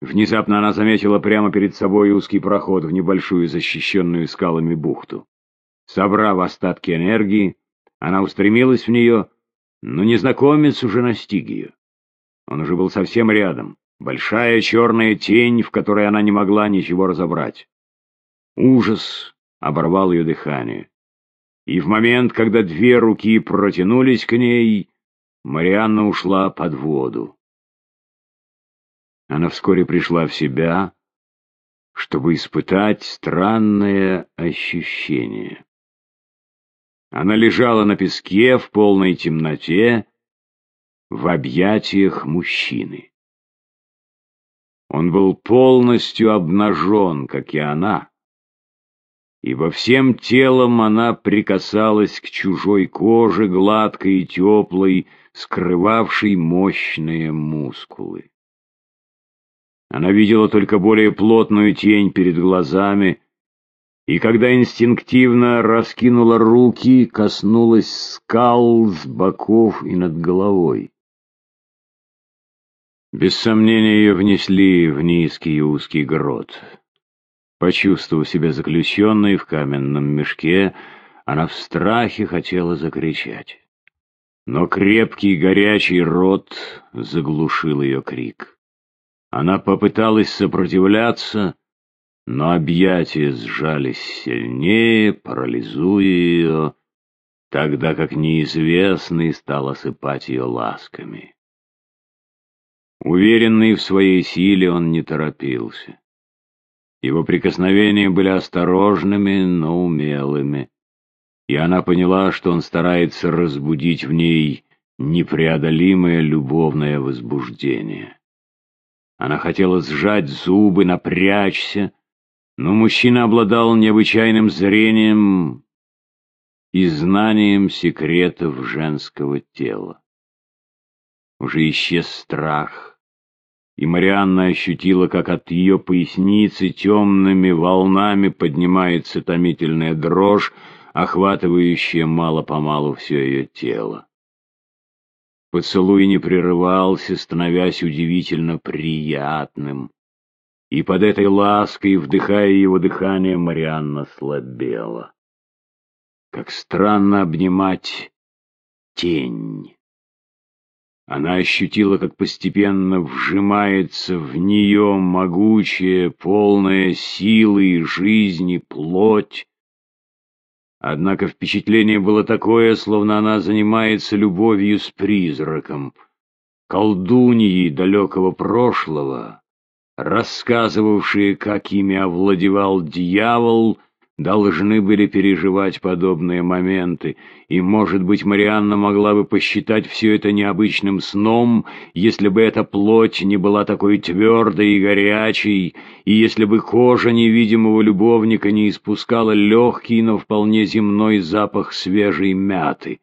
Внезапно она заметила прямо перед собой узкий проход в небольшую защищенную скалами бухту. Собрав остатки энергии, она устремилась в нее, но незнакомец уже настиг ее. Он уже был совсем рядом, большая черная тень, в которой она не могла ничего разобрать. Ужас оборвал ее дыхание. И в момент, когда две руки протянулись к ней, Марианна ушла под воду. Она вскоре пришла в себя, чтобы испытать странное ощущение. Она лежала на песке в полной темноте, в объятиях мужчины. Он был полностью обнажен, как и она, и во всем телом она прикасалась к чужой коже, гладкой и теплой, скрывавшей мощные мускулы. Она видела только более плотную тень перед глазами, и когда инстинктивно раскинула руки, коснулась скал с боков и над головой. Без сомнения, ее внесли в низкий и узкий грот. Почувствовав себя заключенной в каменном мешке, она в страхе хотела закричать. Но крепкий горячий рот заглушил ее крик. Она попыталась сопротивляться, но объятия сжались сильнее, парализуя ее, тогда как неизвестный стал осыпать ее ласками. Уверенный в своей силе, он не торопился. Его прикосновения были осторожными, но умелыми, и она поняла, что он старается разбудить в ней непреодолимое любовное возбуждение. Она хотела сжать зубы, напрячься, но мужчина обладал необычайным зрением и знанием секретов женского тела. Уже исчез страх, и Марианна ощутила, как от ее поясницы темными волнами поднимается томительная дрожь, охватывающая мало-помалу все ее тело. Поцелуй не прерывался, становясь удивительно приятным. И под этой лаской, вдыхая его дыхание, Марианна слабела. Как странно обнимать тень. Она ощутила, как постепенно вжимается в нее могучая, полная силы и жизни плоть, Однако впечатление было такое, словно она занимается любовью с призраком, колдуньей далекого прошлого, рассказывавшие, как ими овладевал дьявол — должны были переживать подобные моменты, и, может быть, Марианна могла бы посчитать все это необычным сном, если бы эта плоть не была такой твердой и горячей, и если бы кожа невидимого любовника не испускала легкий, но вполне земной запах свежей мяты.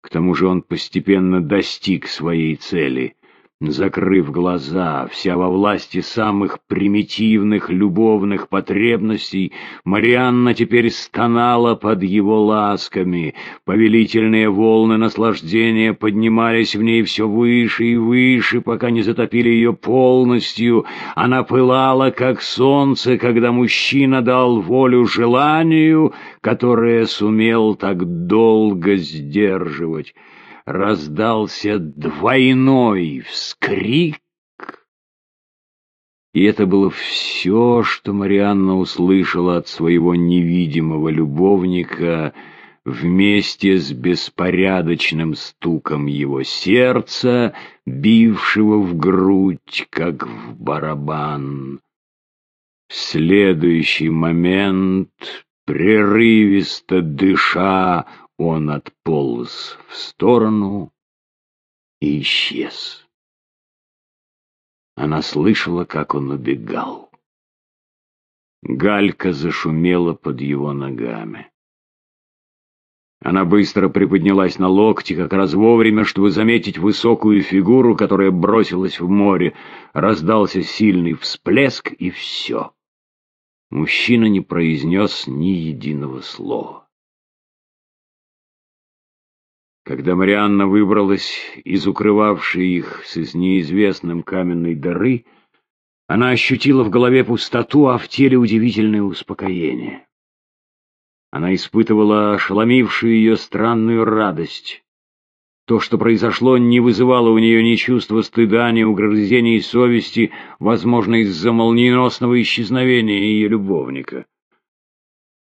К тому же он постепенно достиг своей цели — Закрыв глаза, вся во власти самых примитивных любовных потребностей, Марианна теперь стонала под его ласками. Повелительные волны наслаждения поднимались в ней все выше и выше, пока не затопили ее полностью. Она пылала, как солнце, когда мужчина дал волю желанию, которое сумел так долго сдерживать раздался двойной вскрик, и это было все, что Марианна услышала от своего невидимого любовника вместе с беспорядочным стуком его сердца, бившего в грудь, как в барабан. В следующий момент, прерывисто дыша, он отполз в сторону и исчез. Она слышала, как он убегал. Галька зашумела под его ногами. Она быстро приподнялась на локти, как раз вовремя, чтобы заметить высокую фигуру, которая бросилась в море. Раздался сильный всплеск, и все. Мужчина не произнес ни единого слова. Когда Марианна выбралась из укрывавшей их с неизвестным каменной дыры, Она ощутила в голове пустоту, а в теле удивительное успокоение. Она испытывала ошеломившую ее странную радость. То, что произошло, не вызывало у нее ни чувства стыда, ни угрызений совести, возможно, из-за молниеносного исчезновения ее любовника.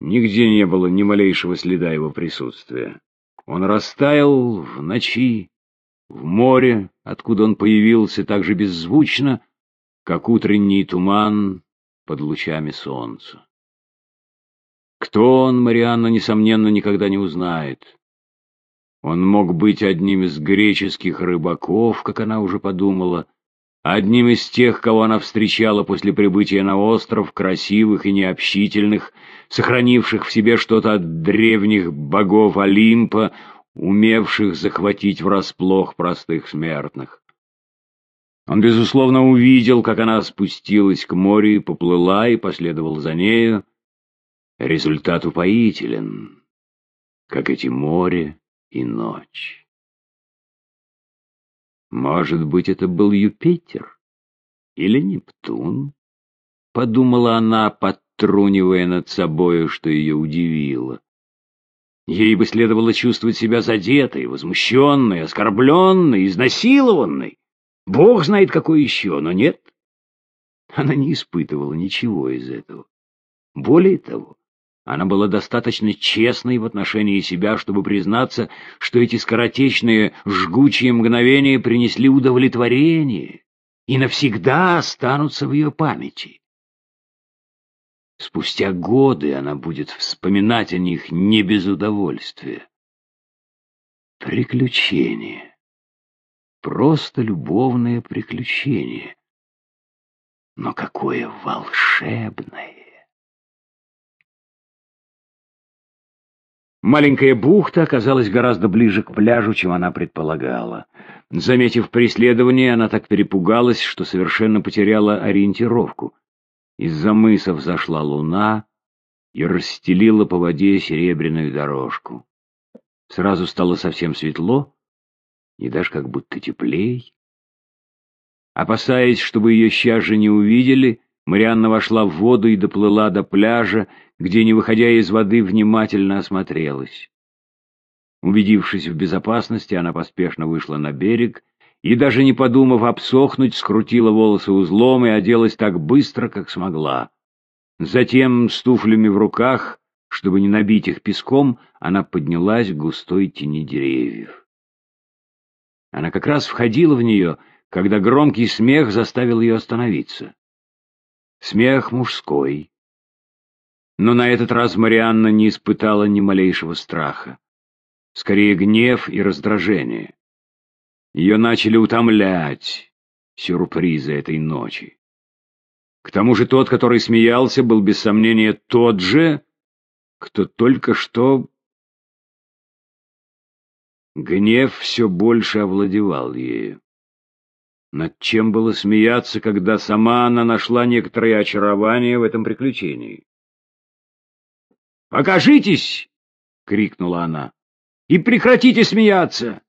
Нигде не было ни малейшего следа его присутствия. Он растаял в ночи, в море, откуда он появился так же беззвучно, как утренний туман под лучами солнца. Кто он, Марианна, несомненно, никогда не узнает. Он мог быть одним из греческих рыбаков, как она уже подумала, одним из тех, кого она встречала после прибытия на остров, красивых и необщительных, сохранивших в себе что-то от древних богов Олимпа, умевших захватить врасплох простых смертных. Он, безусловно, увидел, как она спустилась к морю поплыла, и последовал за нею. Результат упоителен, как эти море и ночь. Может быть, это был Юпитер или Нептун? Подумала она, подтрунивая над собою, что ее удивило. Ей бы следовало чувствовать себя задетой, возмущенной, оскорбленной, изнасилованной. Бог знает, какой еще, но нет. Она не испытывала ничего из этого. Более того, она была достаточно честной в отношении себя, чтобы признаться, что эти скоротечные жгучие мгновения принесли удовлетворение и навсегда останутся в ее памяти. Спустя годы она будет вспоминать о них не без удовольствия. Приключение. Просто любовное приключение. Но какое волшебное! Маленькая бухта оказалась гораздо ближе к пляжу, чем она предполагала. Заметив преследование, она так перепугалась, что совершенно потеряла ориентировку. Из-за мыса взошла луна и расстелила по воде серебряную дорожку. Сразу стало совсем светло, и даже как будто теплей. Опасаясь, чтобы ее сейчас же не увидели, Марианна вошла в воду и доплыла до пляжа, где, не выходя из воды, внимательно осмотрелась. Убедившись в безопасности, она поспешно вышла на берег и, даже не подумав обсохнуть, скрутила волосы узлом и оделась так быстро, как смогла. Затем, с туфлями в руках, чтобы не набить их песком, она поднялась к густой тени деревьев. Она как раз входила в нее, когда громкий смех заставил ее остановиться. Смех мужской. Но на этот раз Марианна не испытала ни малейшего страха. Скорее гнев и раздражение. Ее начали утомлять сюрпризы этой ночи. К тому же тот, который смеялся, был без сомнения тот же, кто только что... Гнев все больше овладевал ею. Над чем было смеяться, когда сама она нашла некоторое очарование в этом приключении? «Покажитесь!» — крикнула она. «И прекратите смеяться!»